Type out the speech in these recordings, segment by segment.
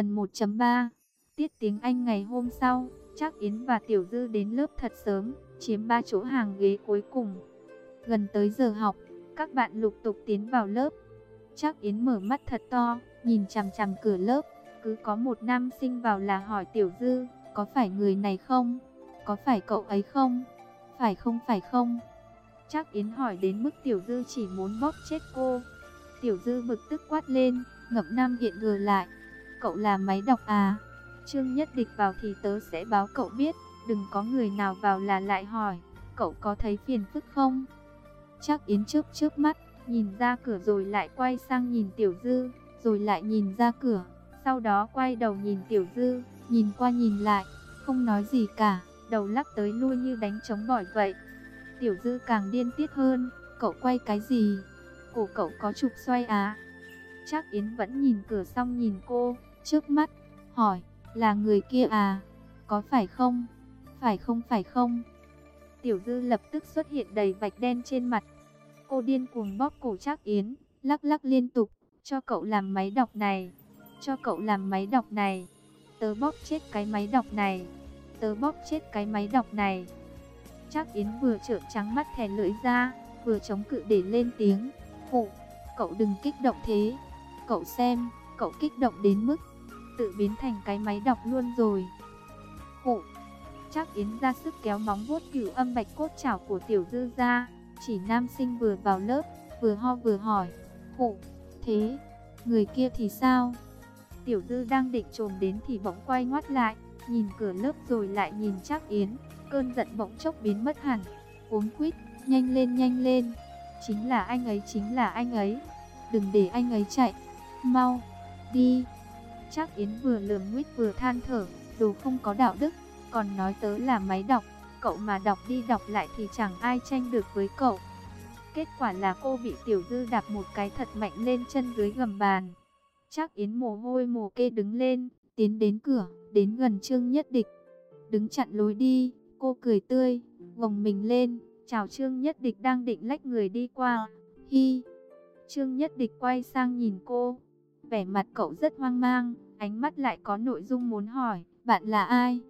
Phần 1.3 Tiết tiếng Anh ngày hôm sau, Trác Yến và Tiểu Dư đến lớp thật sớm, chiếm ba chỗ hàng ghế cuối cùng. Gần tới giờ học, các bạn lục tục tiến vào lớp. Trác Yến mở mắt thật to, nhìn chằm chằm cửa lớp, cứ có một nam sinh vào là hỏi Tiểu Dư, có phải người này không? Có phải cậu ấy không? Phải không phải không? Trác Yến hỏi đến mức Tiểu Dư chỉ muốn bóp chết cô. Tiểu Dư bực tức quát lên, ngậm Nam hiện gờ lại. Cậu là máy đọc à? Trương Nhất Địch vào thì tớ sẽ báo cậu biết, đừng có người nào vào là lại hỏi, cậu có thấy phiền phức không? Chắc Yến chớp chớp mắt, nhìn ra cửa rồi lại quay sang nhìn Tiểu Dư, rồi lại nhìn ra cửa, sau đó quay đầu nhìn Tiểu Dư, nhìn qua nhìn lại, không nói gì cả, đầu lắc tới lui như đánh trống bỏi vậy. Tiểu Dư càng điên tiết hơn, cậu quay cái gì? Cổ cậu có trục xoay à? Chắc Yến vẫn nhìn cửa xong nhìn cô, trước mắt, hỏi, là người kia à? Có phải không? Phải không phải không? Tiểu Dư lập tức xuất hiện đầy vạch đen trên mặt. Cô điên cuồng bóp cổ Trác Yến, lắc lắc liên tục, cho cậu làm máy đọc này, cho cậu làm máy đọc này. Tớ bóp chết cái máy đọc này, tớ bóp chết cái máy đọc này. Trác Yến vừa trợn trắng mắt thè lưỡi ra, vừa chống cự để lên tiếng. Phụ, cậu đừng kích động thế. Cậu xem, cậu kích động đến mức tự biến thành cái máy đọc luôn rồi. Phụ, chắc Yến ra sức kéo móng vuốt cửu âm bạch cốt chảo của tiểu dư ra, chỉ nam sinh vừa vào lớp, vừa ho vừa hỏi, phụ, thế, người kia thì sao? Tiểu dư đang định trồm đến thì bỗng quay ngoắt lại, nhìn cửa lớp rồi lại nhìn chắc Yến, cơn giận bỗng chốc biến mất hẳn, uống quýt, nhanh lên nhanh lên, chính là anh ấy chính là anh ấy, đừng để anh ấy chạy, mau, đi. Chắc Yến vừa lườm nguyết vừa than thở, đồ không có đạo đức, còn nói tớ là máy đọc, cậu mà đọc đi đọc lại thì chẳng ai tranh được với cậu. Kết quả là cô bị Tiểu Dư đạp một cái thật mạnh lên chân dưới gầm bàn. Chắc Yến mồ hôi mồ kê đứng lên, tiến đến cửa, đến gần Trương Nhất Địch. Đứng chặn lối đi, cô cười tươi, gồng mình lên, chào Trương Nhất Địch đang định lách người đi qua. Hi! Trương Nhất Địch quay sang nhìn cô, Vẻ mặt cậu rất hoang mang, ánh mắt lại có nội dung muốn hỏi, bạn là ai?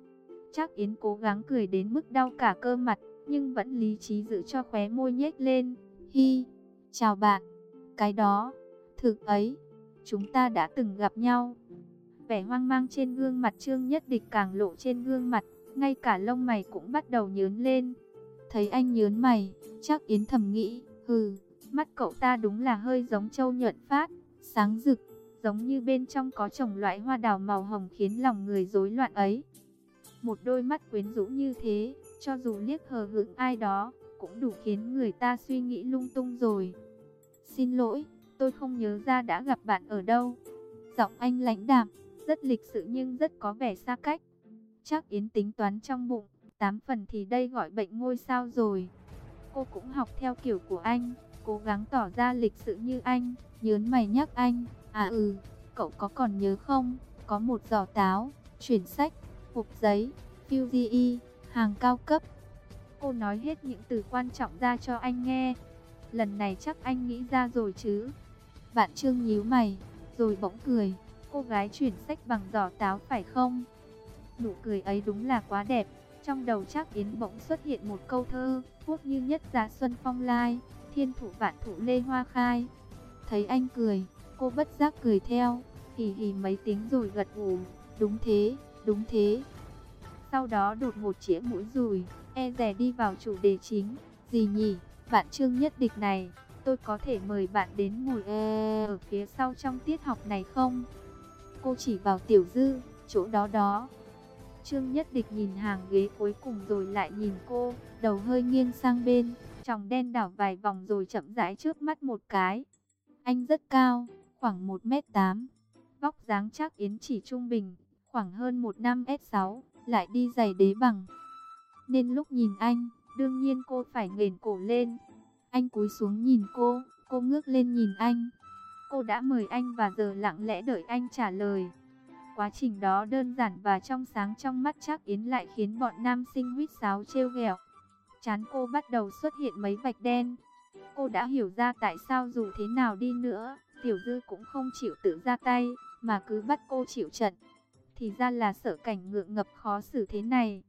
Chắc Yến cố gắng cười đến mức đau cả cơ mặt, nhưng vẫn lý trí giữ cho khóe môi nhếch lên. Hi, chào bạn. Cái đó, thực ấy, chúng ta đã từng gặp nhau. Vẻ hoang mang trên gương mặt Trương Nhất Địch càng lộ trên gương mặt, ngay cả lông mày cũng bắt đầu nhớn lên. Thấy anh nhớn mày, chắc Yến thầm nghĩ, hừ, mắt cậu ta đúng là hơi giống châu nhuận phát, sáng rực giống như bên trong có trồng loại hoa đào màu hồng khiến lòng người rối loạn ấy. Một đôi mắt quyến rũ như thế, cho dù liếc hờ hững ai đó, cũng đủ khiến người ta suy nghĩ lung tung rồi. Xin lỗi, tôi không nhớ ra đã gặp bạn ở đâu. Giọng anh lãnh đạm, rất lịch sự nhưng rất có vẻ xa cách. Chắc Yến tính toán trong bụng, tám phần thì đây gọi bệnh ngôi sao rồi. Cô cũng học theo kiểu của anh, cố gắng tỏ ra lịch sự như anh, nhớn mày nhắc anh, À ừ, cậu có còn nhớ không? Có một giỏ táo, chuyển sách, hộp giấy, Fuji, hàng cao cấp. Cô nói hết những từ quan trọng ra cho anh nghe. Lần này chắc anh nghĩ ra rồi chứ. Bạn Trương nhíu mày, rồi bỗng cười. Cô gái chuyển sách bằng giỏ táo phải không? Nụ cười ấy đúng là quá đẹp. Trong đầu chắc Yến bỗng xuất hiện một câu thơ, quốc như nhất giá xuân phong lai, thiên thủ vạn thủ lê hoa khai. Thấy anh cười, Cô bất giác cười theo, hì hì mấy tiếng rồi gật gù, đúng thế, đúng thế. Sau đó đột một chĩa mũi rùi, e rè đi vào chủ đề chính, gì nhỉ, bạn Trương Nhất Địch này, tôi có thể mời bạn đến ngồi e ở phía sau trong tiết học này không? Cô chỉ vào tiểu dư, chỗ đó đó. Trương Nhất Địch nhìn hàng ghế cuối cùng rồi lại nhìn cô, đầu hơi nghiêng sang bên, tròng đen đảo vài vòng rồi chậm rãi trước mắt một cái. Anh rất cao, khoảng 1m8. Vóc dáng chắc Yến chỉ trung bình, khoảng hơn 1 năm S6, lại đi giày đế bằng. Nên lúc nhìn anh, đương nhiên cô phải nghền cổ lên. Anh cúi xuống nhìn cô, cô ngước lên nhìn anh. Cô đã mời anh và giờ lặng lẽ đợi anh trả lời. Quá trình đó đơn giản và trong sáng trong mắt chắc Yến lại khiến bọn nam sinh huýt sáo trêu ghẹo. Chán cô bắt đầu xuất hiện mấy vạch đen. Cô đã hiểu ra tại sao dù thế nào đi nữa, Tiểu Dư cũng không chịu tự ra tay, mà cứ bắt cô chịu trận. Thì ra là sợ cảnh ngượng ngập khó xử thế này.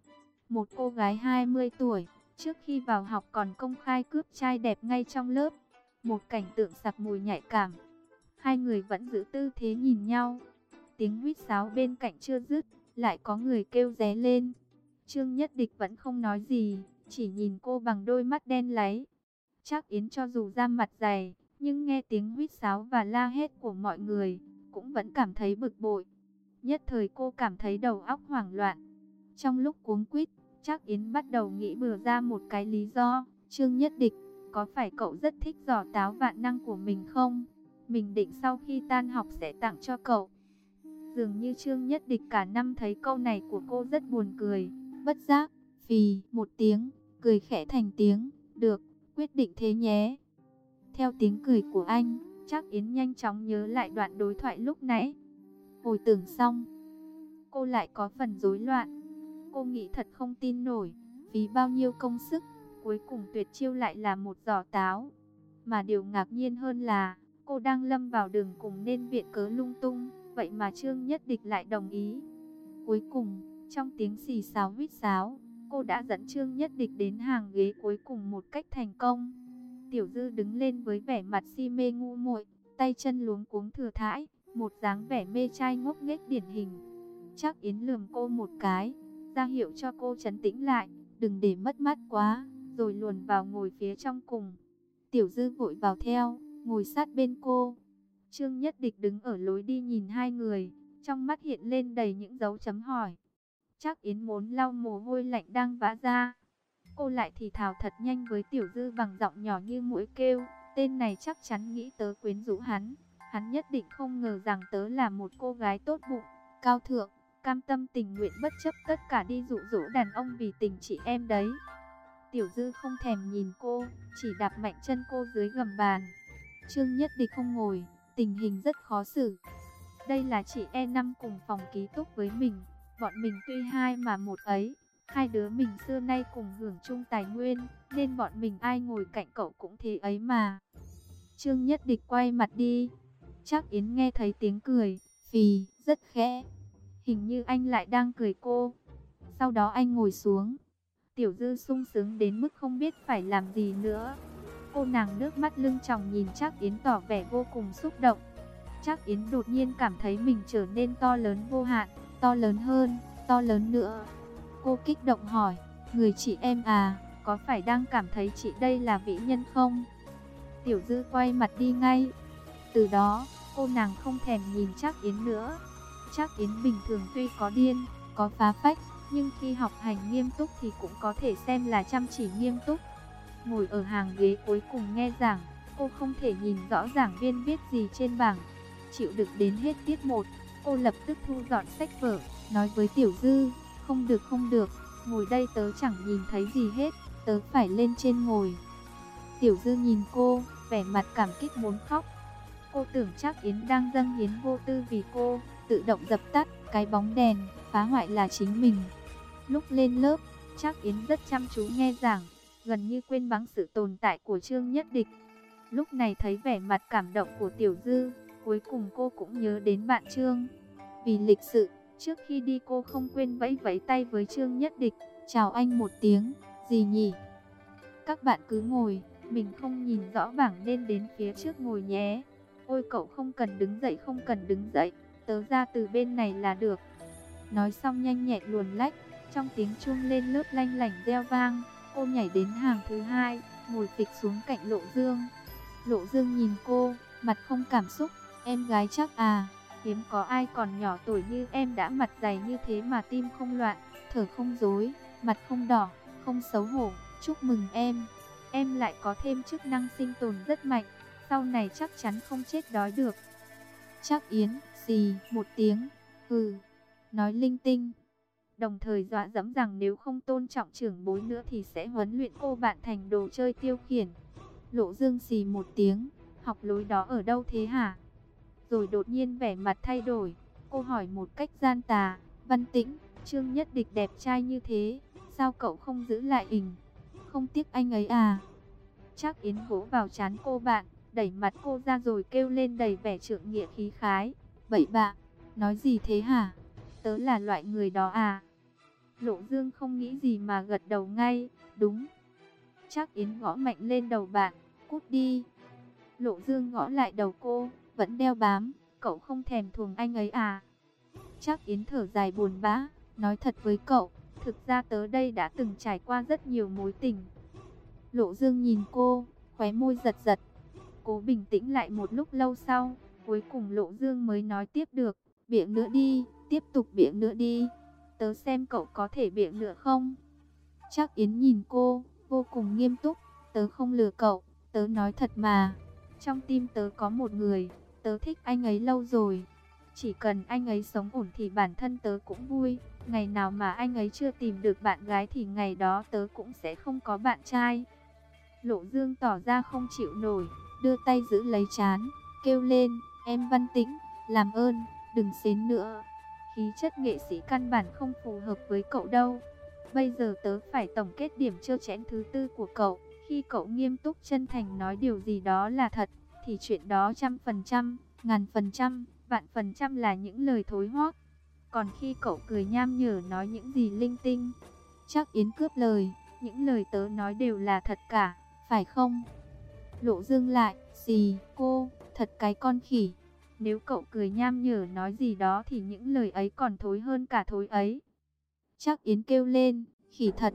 Một cô gái 20 tuổi, trước khi vào học còn công khai cướp trai đẹp ngay trong lớp. Một cảnh tượng sặc mùi nhạy cảm. Hai người vẫn giữ tư thế nhìn nhau. Tiếng huýt sáo bên cạnh chưa dứt, lại có người kêu ré lên. Trương Nhất Địch vẫn không nói gì, chỉ nhìn cô bằng đôi mắt đen láy. Chắc Yến cho dù ra mặt dày, nhưng nghe tiếng huýt sáo và la hét của mọi người, cũng vẫn cảm thấy bực bội. Nhất thời cô cảm thấy đầu óc hoảng loạn. Trong lúc cuống quýt, Trác Yến bắt đầu nghĩ bừa ra một cái lý do. Trương Nhất Địch, có phải cậu rất thích giỏ táo vạn năng của mình không? Mình định sau khi tan học sẽ tặng cho cậu. Dường như Trương Nhất Địch cả năm thấy câu này của cô rất buồn cười. Bất giác, phì một tiếng, cười khẽ thành tiếng, được, quyết định thế nhé. Theo tiếng cười của anh, chắc Yến nhanh chóng nhớ lại đoạn đối thoại lúc nãy. Hồi tưởng xong, cô lại có phần rối loạn. Cô nghĩ thật không tin nổi, vì bao nhiêu công sức, cuối cùng tuyệt chiêu lại là một giỏ táo. Mà điều ngạc nhiên hơn là, cô đang lâm vào đường cùng nên viện cớ lung tung, vậy mà Trương Nhất Địch lại đồng ý. Cuối cùng, trong tiếng xì xào huýt sáo, cô đã dẫn Trương Nhất Địch đến hàng ghế cuối cùng một cách thành công. Tiểu Dư đứng lên với vẻ mặt si mê ngu muội, tay chân luống cuống thừa thãi, một dáng vẻ mê trai ngốc nghếch điển hình. Chắc Yến lườm cô một cái, ra hiệu cho cô chấn tĩnh lại, đừng để mất mắt quá, rồi luồn vào ngồi phía trong cùng. Tiểu Dư vội vào theo, ngồi sát bên cô. Trương Nhất Địch đứng ở lối đi nhìn hai người, trong mắt hiện lên đầy những dấu chấm hỏi. Chắc Yến muốn lau mồ hôi lạnh đang vã ra. Cô lại thì thào thật nhanh với Tiểu Dư bằng giọng nhỏ như mũi kêu. Tên này chắc chắn nghĩ tớ quyến rũ hắn. Hắn nhất định không ngờ rằng tớ là một cô gái tốt bụng, cao thượng, cam tâm tình nguyện bất chấp tất cả đi dụ dỗ đàn ông vì tình chị em đấy. Tiểu Dư không thèm nhìn cô, chỉ đạp mạnh chân cô dưới gầm bàn. Trương Nhất Địch không ngồi, tình hình rất khó xử. Đây là chị E năm cùng phòng ký túc với mình, bọn mình tuy hai mà một ấy. Hai đứa mình xưa nay cùng hưởng chung tài nguyên, nên bọn mình ai ngồi cạnh cậu cũng thế ấy mà. Trương Nhất Địch quay mặt đi. Chắc Yến nghe thấy tiếng cười, phì, rất khẽ. Hình như anh lại đang cười cô. Sau đó anh ngồi xuống. Tiểu Dư sung sướng đến mức không biết phải làm gì nữa. Cô nàng nước mắt lưng tròng nhìn Trác Yến tỏ vẻ vô cùng xúc động. Trác Yến đột nhiên cảm thấy mình trở nên to lớn vô hạn, to lớn hơn, to lớn nữa. Cô kích động hỏi, người chị em à, có phải đang cảm thấy chị đây là vĩ nhân không? Tiểu Dư quay mặt đi ngay. Từ đó, cô nàng không thèm nhìn Trác Yến nữa. Trác Yến bình thường tuy có điên, có phá phách, nhưng khi học hành nghiêm túc thì cũng có thể xem là chăm chỉ nghiêm túc. Ngồi ở hàng ghế cuối cùng nghe giảng, cô không thể nhìn rõ giảng viên viết gì trên bảng. Chịu đựng đến hết tiết 1, cô lập tức thu dọn sách vở, nói với Tiểu Dư, không được không được, ngồi đây tớ chẳng nhìn thấy gì hết, tớ phải lên trên ngồi. Tiểu Dư nhìn cô, vẻ mặt cảm kích muốn khóc. Cô tưởng chắc Yến đang dâng hiến vô tư vì cô, tự động dập tắt cái bóng đèn, phá hoại là chính mình. Lúc lên lớp, chắc Yến rất chăm chú nghe giảng, gần như quên bắn sự tồn tại của Trương Nhất Địch. Lúc này thấy vẻ mặt cảm động của Tiểu Dư, cuối cùng cô cũng nhớ đến bạn Trương. Vì lịch sự, trước khi đi cô không quên vẫy vẫy tay với Trương Nhất Địch, chào anh một tiếng, gì nhỉ? Các bạn cứ ngồi, mình không nhìn rõ bảng nên đến phía trước ngồi nhé. Ôi cậu không cần đứng dậy không cần đứng dậy, tớ ra từ bên này là được. Nói xong nhanh nhẹn luồn lách, trong tiếng chuông lên lớp lanh lảnh reo vang, cô nhảy đến hàng thứ hai, ngồi phịch xuống cạnh Lộ Dương. Lộ Dương nhìn cô, mặt không cảm xúc, em gái chắc à, hiếm có ai còn nhỏ tuổi như em đã mặt dày như thế mà tim không loạn, thở không dối, mặt không đỏ, không xấu hổ, chúc mừng em. Em lại có thêm chức năng sinh tồn rất mạnh, sau này chắc chắn không chết đói được. Chắc Yến, gì, một tiếng, hừ, nói linh tinh. Đồng thời dọa dẫm rằng nếu không tôn trọng trưởng bối nữa thì sẽ huấn luyện cô bạn thành đồ chơi tiêu khiển. Lộ dương xì một tiếng, học lối đó ở đâu thế hả? Rồi đột nhiên vẻ mặt thay đổi, cô hỏi một cách gian tà, văn tĩnh, trương nhất địch đẹp trai như thế, sao cậu không giữ lại hình? Không tiếc anh ấy à? Chắc Yến vỗ vào chán cô bạn, đẩy mặt cô ra rồi kêu lên đầy vẻ trượng nghĩa khí khái. vậy bạn nói gì thế hả? Tớ là loại người đó à? Lộ Dương không nghĩ gì mà gật đầu ngay, đúng. Chắc Yến gõ mạnh lên đầu bạn, cút đi. Lộ Dương gõ lại đầu cô, vẫn đeo bám, cậu không thèm thuồng anh ấy à? Chắc Yến thở dài buồn bã, nói thật với cậu, thực ra tớ đây đã từng trải qua rất nhiều mối tình. Lộ Dương nhìn cô, khóe môi giật giật. Cố bình tĩnh lại một lúc lâu sau, cuối cùng Lộ Dương mới nói tiếp được, biện nữa đi, tiếp tục biện nữa đi. Tớ xem cậu có thể biện nữa không? Chắc Yến nhìn cô, vô cùng nghiêm túc, tớ không lừa cậu, tớ nói thật mà. Trong tim tớ có một người, tớ thích anh ấy lâu rồi. Chỉ cần anh ấy sống ổn thì bản thân tớ cũng vui. Ngày nào mà anh ấy chưa tìm được bạn gái thì ngày đó tớ cũng sẽ không có bạn trai. Lộ Dương tỏ ra không chịu nổi, đưa tay giữ lấy chán, kêu lên, em văn tĩnh, làm ơn, đừng xến nữa. Khí chất nghệ sĩ căn bản không phù hợp với cậu đâu. Bây giờ tớ phải tổng kết điểm trêu chẽn thứ tư của cậu. Khi cậu nghiêm túc chân thành nói điều gì đó là thật, thì chuyện đó trăm phần trăm, ngàn phần trăm, vạn phần trăm là những lời thối hoác. Còn khi cậu cười nham nhở nói những gì linh tinh, chắc Yến cướp lời, những lời tớ nói đều là thật cả, phải không? Lộ dương lại, gì, cô, thật cái con khỉ. Nếu cậu cười nham nhở nói gì đó thì những lời ấy còn thối hơn cả thối ấy. Chắc Yến kêu lên, khỉ thật,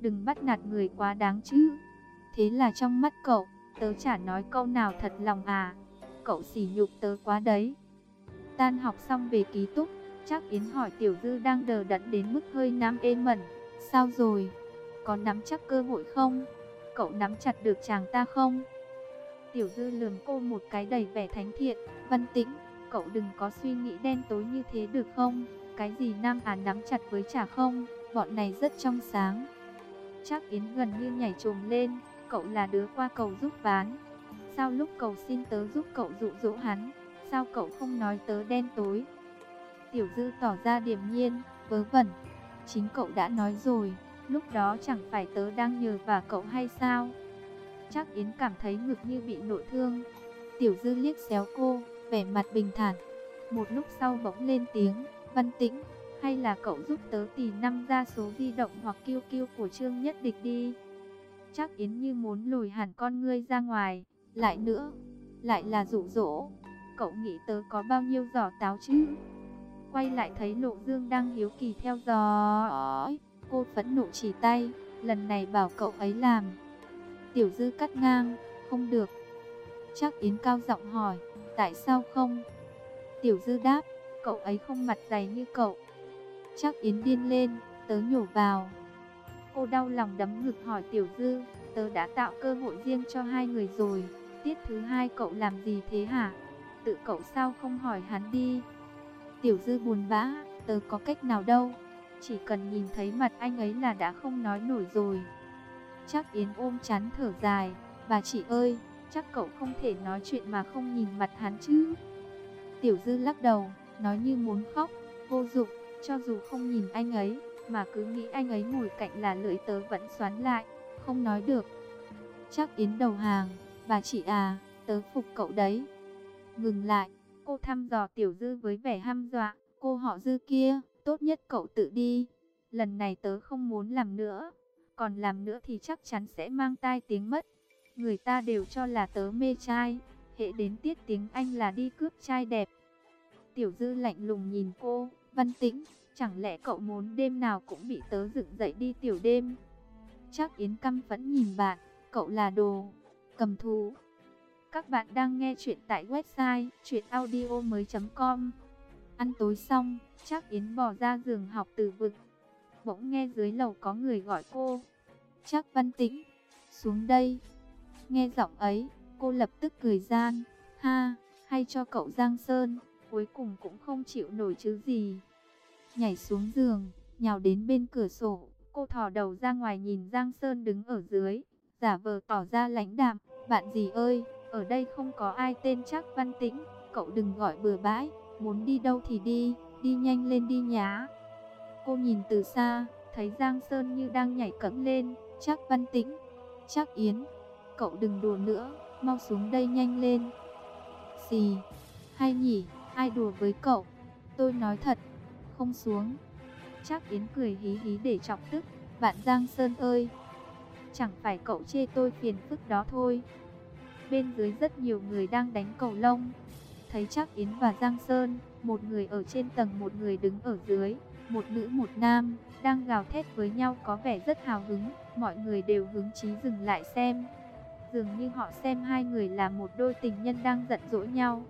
đừng bắt nạt người quá đáng chứ. Thế là trong mắt cậu, tớ chả nói câu nào thật lòng à. Cậu sỉ nhục tớ quá đấy. Tan học xong về ký túc, chắc Yến hỏi Tiểu Dư đang đờ đẫn đến mức hơi nam ê mẩn. Sao rồi? Có nắm chắc cơ hội không? Cậu nắm chặt được chàng ta không? Tiểu Dư lườm cô một cái đầy vẻ thánh thiện. Văn tĩnh, cậu đừng có suy nghĩ đen tối như thế được không? Cái gì Nam à nắm chặt với chả không? Bọn này rất trong sáng. Chắc Yến gần như nhảy trồm lên. Cậu là đứa qua cầu giúp bán. Sao lúc cầu xin tớ giúp cậu dụ dỗ hắn? Sao cậu không nói tớ đen tối? Tiểu Dư tỏ ra điềm nhiên, vớ vẩn. Chính cậu đã nói rồi, lúc đó chẳng phải tớ đang nhờ và cậu hay sao? Chắc Yến cảm thấy ngực như bị nội thương. Tiểu Dư liếc xéo cô, vẻ mặt bình thản. Một lúc sau bỗng lên tiếng, văn tĩnh, hay là cậu giúp tớ tìm năm ra số di động hoặc kêu kêu của Trương Nhất Địch đi. Chắc Yến như muốn lùi hẳn con ngươi ra ngoài, lại nữa, lại là dụ dỗ. Cậu nghĩ tớ có bao nhiêu giỏ táo chứ? Quay lại thấy Lộ Dương đang hiếu kỳ theo dõi, cô phẫn nộ chỉ tay, lần này bảo cậu ấy làm. Tiểu Dư cắt ngang, không được. Chắc Yến cao giọng hỏi, tại sao không? Tiểu Dư đáp, cậu ấy không mặt dày như cậu. Chắc Yến điên lên, tớ nhổ vào. Cô đau lòng đấm ngực hỏi Tiểu Dư, tớ đã tạo cơ hội riêng cho hai người rồi. Tiết thứ hai cậu làm gì thế hả? Tự cậu sao không hỏi hắn đi? Tiểu Dư buồn bã, tớ có cách nào đâu. Chỉ cần nhìn thấy mặt anh ấy là đã không nói nổi rồi. Chắc Yến ôm chán thở dài, bà chị ơi, chắc cậu không thể nói chuyện mà không nhìn mặt hắn chứ. Tiểu Dư lắc đầu, nói như muốn khóc, vô dụng, cho dù không nhìn anh ấy, mà cứ nghĩ anh ấy ngồi cạnh là lưỡi tớ vẫn xoắn lại, không nói được. Chắc Yến đầu hàng, bà chị à, tớ phục cậu đấy. Ngừng lại, cô thăm dò Tiểu Dư với vẻ hăm dọa, cô họ Dư kia, tốt nhất cậu tự đi. Lần này tớ không muốn làm nữa, còn làm nữa thì chắc chắn sẽ mang tai tiếng mất. Người ta đều cho là tớ mê trai, hệ đến tiết tiếng Anh là đi cướp trai đẹp. Tiểu dư lạnh lùng nhìn cô, văn tĩnh, chẳng lẽ cậu muốn đêm nào cũng bị tớ dựng dậy đi tiểu đêm? Chắc Yến căm phẫn nhìn bạn, cậu là đồ, cầm thú. Các bạn đang nghe chuyện tại website chuyenaudio.com Ăn tối xong, chắc Yến bỏ ra giường học từ vực. Bỗng nghe dưới lầu có người gọi cô. Chắc văn tĩnh, xuống đây. Nghe giọng ấy, cô lập tức cười gian. Ha, hay cho cậu Giang Sơn, cuối cùng cũng không chịu nổi chứ gì. Nhảy xuống giường, nhào đến bên cửa sổ, cô thò đầu ra ngoài nhìn Giang Sơn đứng ở dưới, giả vờ tỏ ra lãnh đạm. Bạn gì ơi, ở đây không có ai tên chắc văn tĩnh, cậu đừng gọi bừa bãi, muốn đi đâu thì đi, đi nhanh lên đi nhá. Cô nhìn từ xa, thấy Giang Sơn như đang nhảy cẫng lên, chắc văn tĩnh, chắc Yến, cậu đừng đùa nữa, mau xuống đây nhanh lên. Xì, hay nhỉ, ai đùa với cậu? Tôi nói thật, không xuống. Chắc Yến cười hí hí để chọc tức. Bạn Giang Sơn ơi, chẳng phải cậu chê tôi phiền phức đó thôi. Bên dưới rất nhiều người đang đánh cầu lông. Thấy chắc Yến và Giang Sơn, một người ở trên tầng một người đứng ở dưới, một nữ một nam, đang gào thét với nhau có vẻ rất hào hứng. Mọi người đều hứng chí dừng lại xem. Dường như họ xem hai người là một đôi tình nhân đang giận dỗi nhau.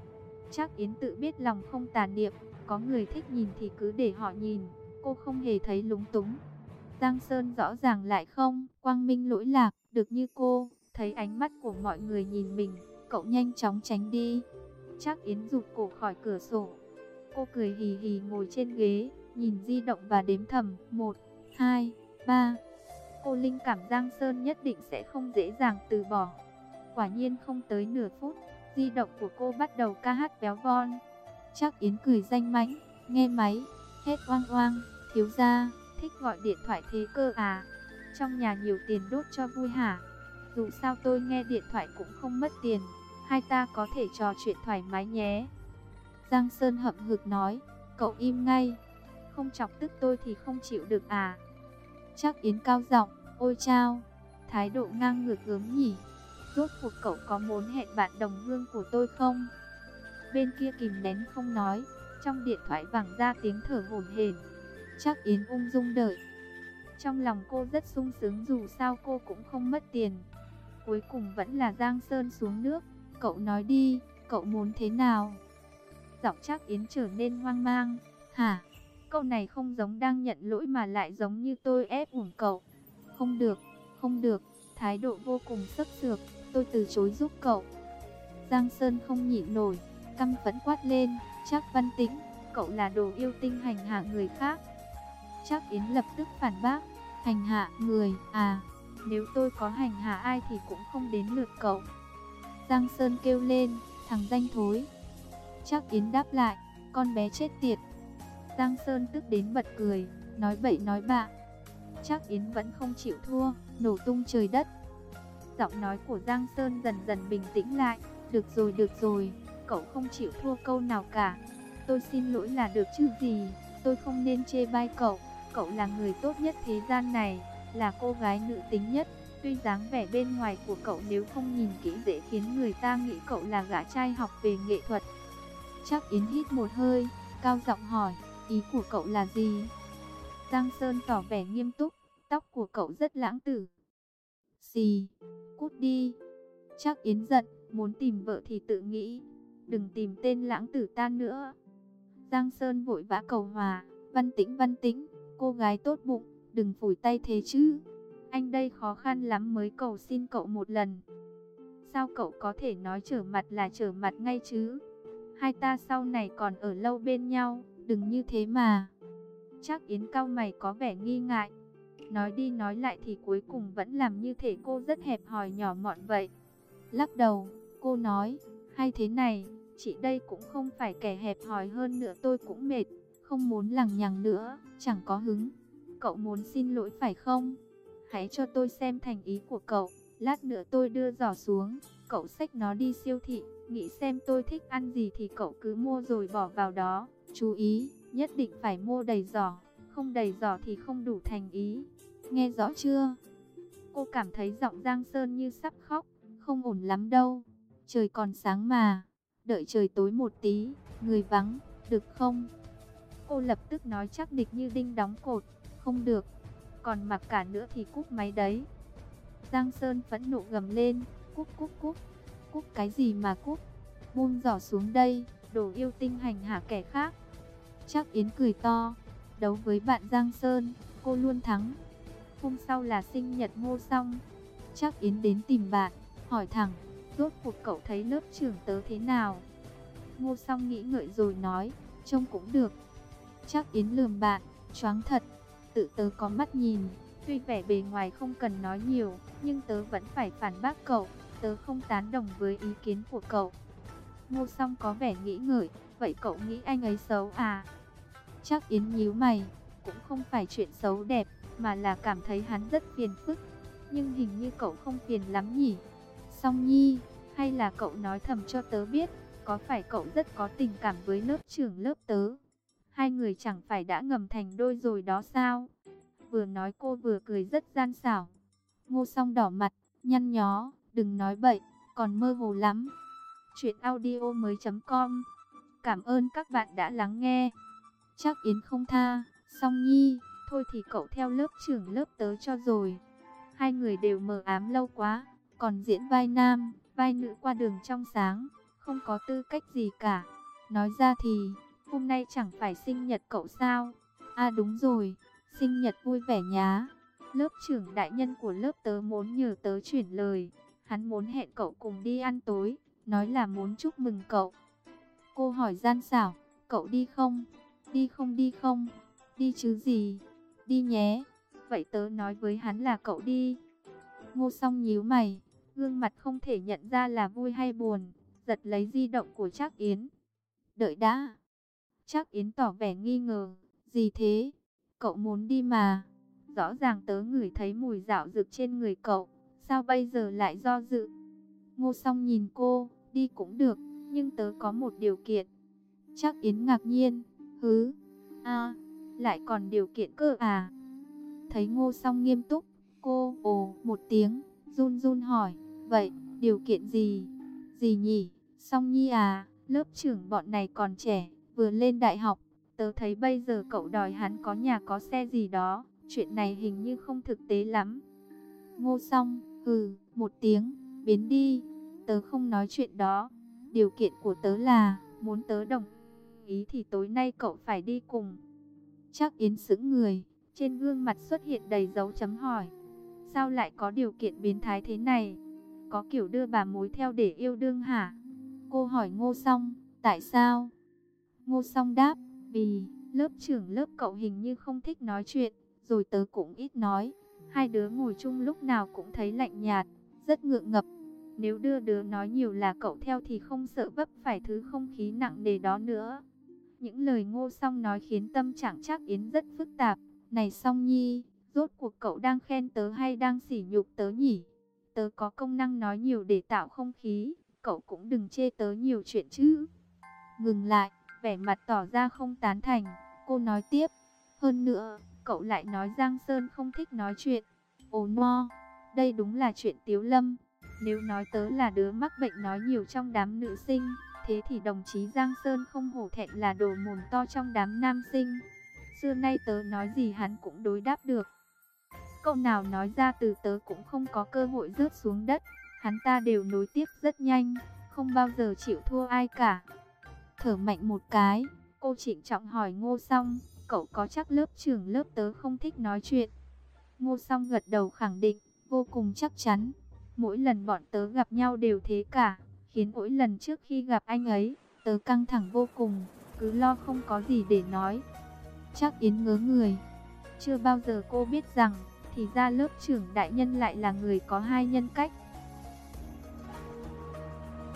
Chắc Yến tự biết lòng không tà niệm, có người thích nhìn thì cứ để họ nhìn, cô không hề thấy lúng túng. Giang Sơn rõ ràng lại không, quang minh lỗi lạc, được như cô, thấy ánh mắt của mọi người nhìn mình, cậu nhanh chóng tránh đi. Chắc Yến rụt cổ khỏi cửa sổ. Cô cười hì hì ngồi trên ghế, nhìn di động và đếm thầm, 1, 2, 3. Cô linh cảm Giang Sơn nhất định sẽ không dễ dàng từ bỏ. Quả nhiên không tới nửa phút, di động của cô bắt đầu ca hát béo von. Chắc Yến cười danh mãnh, nghe máy, hết oang oang, thiếu gia, thích gọi điện thoại thế cơ à? Trong nhà nhiều tiền đốt cho vui hả? Dù sao tôi nghe điện thoại cũng không mất tiền, hai ta có thể trò chuyện thoải mái nhé. Giang Sơn hậm hực nói, cậu im ngay, không chọc tức tôi thì không chịu được à? Chắc Yến cao giọng, ôi chao, thái độ ngang ngược gớm nhỉ. Rốt cuộc cậu có muốn hẹn bạn đồng hương của tôi không? Bên kia kìm nén không nói, trong điện thoại vẳng ra tiếng thở hổn hển. Chắc Yến ung dung đợi. Trong lòng cô rất sung sướng dù sao cô cũng không mất tiền. Cuối cùng vẫn là Giang Sơn xuống nước. Cậu nói đi, cậu muốn thế nào? Giọng chắc Yến trở nên hoang mang. Hả? Câu này không giống đang nhận lỗi mà lại giống như tôi ép buộc cậu. Không được, không được, thái độ vô cùng sấp sược, tôi từ chối giúp cậu. Giang Sơn không nhịn nổi, căm phẫn quát lên, chắc văn tĩnh, cậu là đồ yêu tinh hành hạ người khác. Chắc Yến lập tức phản bác, hành hạ người, à, nếu tôi có hành hạ ai thì cũng không đến lượt cậu. Giang Sơn kêu lên, thằng danh thối. Chắc Yến đáp lại, con bé chết tiệt. Giang Sơn tức đến bật cười, nói bậy nói bạ. Chắc Yến vẫn không chịu thua, nổ tung trời đất. Giọng nói của Giang Sơn dần dần bình tĩnh lại, được rồi được rồi, cậu không chịu thua câu nào cả. Tôi xin lỗi là được chứ gì, tôi không nên chê bai cậu, cậu là người tốt nhất thế gian này, là cô gái nữ tính nhất. Tuy dáng vẻ bên ngoài của cậu nếu không nhìn kỹ dễ khiến người ta nghĩ cậu là gã trai học về nghệ thuật. Chắc Yến hít một hơi, cao giọng hỏi, ý của cậu là gì? Giang Sơn tỏ vẻ nghiêm túc, tóc của cậu rất lãng tử. Xì, cút đi. Chắc Yến giận, muốn tìm vợ thì tự nghĩ, đừng tìm tên lãng tử ta nữa. Giang Sơn vội vã cầu hòa, văn tĩnh văn tĩnh, cô gái tốt bụng, đừng phủi tay thế chứ. Anh đây khó khăn lắm mới cầu xin cậu một lần. Sao cậu có thể nói trở mặt là trở mặt ngay chứ? Hai ta sau này còn ở lâu bên nhau, đừng như thế mà. Chắc Yến cao mày có vẻ nghi ngại. Nói đi nói lại thì cuối cùng vẫn làm như thể cô rất hẹp hòi nhỏ mọn vậy. Lắc đầu, cô nói, hay thế này, chị đây cũng không phải kẻ hẹp hòi hơn nữa tôi cũng mệt, không muốn lằng nhằng nữa, chẳng có hứng. Cậu muốn xin lỗi phải không? Hãy cho tôi xem thành ý của cậu, lát nữa tôi đưa giỏ xuống, cậu xách nó đi siêu thị, nghĩ xem tôi thích ăn gì thì cậu cứ mua rồi bỏ vào đó. Chú ý, nhất định phải mua đầy giỏ, không đầy giỏ thì không đủ thành ý. Nghe rõ chưa? Cô cảm thấy giọng Giang Sơn như sắp khóc, không ổn lắm đâu. Trời còn sáng mà, đợi trời tối một tí, người vắng, được không? Cô lập tức nói chắc địch như đinh đóng cột, không được, còn mặc cả nữa thì cúp máy đấy. Giang Sơn phẫn nộ gầm lên, cúp cúp cúp, cúp cái gì mà cúp, buông giỏ xuống đây, đồ yêu tinh hành hạ kẻ khác. Chắc Yến cười to, đấu với bạn Giang Sơn, cô luôn thắng. Hôm sau là sinh nhật ngô xong, chắc Yến đến tìm bạn, hỏi thẳng, rốt cuộc cậu thấy lớp trưởng tớ thế nào? Ngô Song nghĩ ngợi rồi nói, trông cũng được. Chắc Yến lườm bạn, choáng thật, tự tớ có mắt nhìn, tuy vẻ bề ngoài không cần nói nhiều, nhưng tớ vẫn phải phản bác cậu, tớ không tán đồng với ý kiến của cậu. Ngô song có vẻ nghĩ ngợi, vậy cậu nghĩ anh ấy xấu à? Chắc Yến nhíu mày, cũng không phải chuyện xấu đẹp, mà là cảm thấy hắn rất phiền phức. Nhưng hình như cậu không phiền lắm nhỉ? Song Nhi, hay là cậu nói thầm cho tớ biết, có phải cậu rất có tình cảm với lớp trưởng lớp tớ? Hai người chẳng phải đã ngầm thành đôi rồi đó sao? Vừa nói cô vừa cười rất gian xảo. Ngô song đỏ mặt, nhăn nhó, đừng nói bậy, còn mơ hồ lắm. Chuyện audio mới com Cảm ơn các bạn đã lắng nghe. Chắc Yến không tha, song nhi, thôi thì cậu theo lớp trưởng lớp tớ cho rồi. Hai người đều mờ ám lâu quá, còn diễn vai nam, vai nữ qua đường trong sáng, không có tư cách gì cả. Nói ra thì, hôm nay chẳng phải sinh nhật cậu sao? À đúng rồi, sinh nhật vui vẻ nhá. Lớp trưởng đại nhân của lớp tớ muốn nhờ tớ chuyển lời, hắn muốn hẹn cậu cùng đi ăn tối, nói là muốn chúc mừng cậu. Cô hỏi gian xảo, cậu đi không? Đi không đi không? Đi chứ gì? Đi nhé. Vậy tớ nói với hắn là cậu đi. Ngô song nhíu mày, gương mặt không thể nhận ra là vui hay buồn, giật lấy di động của Trác Yến. Đợi đã. Trác Yến tỏ vẻ nghi ngờ, gì thế? Cậu muốn đi mà. Rõ ràng tớ ngửi thấy mùi dạo dược trên người cậu, sao bây giờ lại do dự? Ngô song nhìn cô, đi cũng được, nhưng tớ có một điều kiện. Trác Yến ngạc nhiên, hứ, a lại còn điều kiện cơ à? Thấy ngô song nghiêm túc, cô ồ một tiếng, run run hỏi, vậy, điều kiện gì? Gì nhỉ? Song nhi à, lớp trưởng bọn này còn trẻ, vừa lên đại học, tớ thấy bây giờ cậu đòi hắn có nhà có xe gì đó, chuyện này hình như không thực tế lắm. Ngô song, hừ, một tiếng, biến đi, tớ không nói chuyện đó. Điều kiện của tớ là, muốn tớ đồng ý thì tối nay cậu phải đi cùng. Chắc Yến sững người, trên gương mặt xuất hiện đầy dấu chấm hỏi. Sao lại có điều kiện biến thái thế này? Có kiểu đưa bà mối theo để yêu đương hả? Cô hỏi ngô song, tại sao? Ngô song đáp, vì lớp trưởng lớp cậu hình như không thích nói chuyện, rồi tớ cũng ít nói. Hai đứa ngồi chung lúc nào cũng thấy lạnh nhạt, rất ngượng ngập. Nếu đưa đứa nói nhiều là cậu theo thì không sợ vấp phải thứ không khí nặng nề đó nữa. Những lời ngô song nói khiến tâm trạng chắc Yến rất phức tạp. Này song nhi, rốt cuộc cậu đang khen tớ hay đang sỉ nhục tớ nhỉ? Tớ có công năng nói nhiều để tạo không khí, cậu cũng đừng chê tớ nhiều chuyện chứ. Ngừng lại, vẻ mặt tỏ ra không tán thành, cô nói tiếp. Hơn nữa, cậu lại nói Giang Sơn không thích nói chuyện. Ồ no, đây đúng là chuyện tiếu lâm. Nếu nói tớ là đứa mắc bệnh nói nhiều trong đám nữ sinh, thế thì đồng chí Giang Sơn không hổ thẹn là đồ mồm to trong đám nam sinh. Xưa nay tớ nói gì hắn cũng đối đáp được. Câu nào nói ra từ tớ cũng không có cơ hội rớt xuống đất. Hắn ta đều nối tiếp rất nhanh, không bao giờ chịu thua ai cả. Thở mạnh một cái, cô trịnh trọng hỏi ngô Song cậu có chắc lớp trưởng lớp tớ không thích nói chuyện. Ngô song gật đầu khẳng định, vô cùng chắc chắn. Mỗi lần bọn tớ gặp nhau đều thế cả, khiến mỗi lần trước khi gặp anh ấy, tớ căng thẳng vô cùng, cứ lo không có gì để nói. Chắc Yến ngớ người. Chưa bao giờ cô biết rằng, thì ra lớp trưởng đại nhân lại là người có hai nhân cách.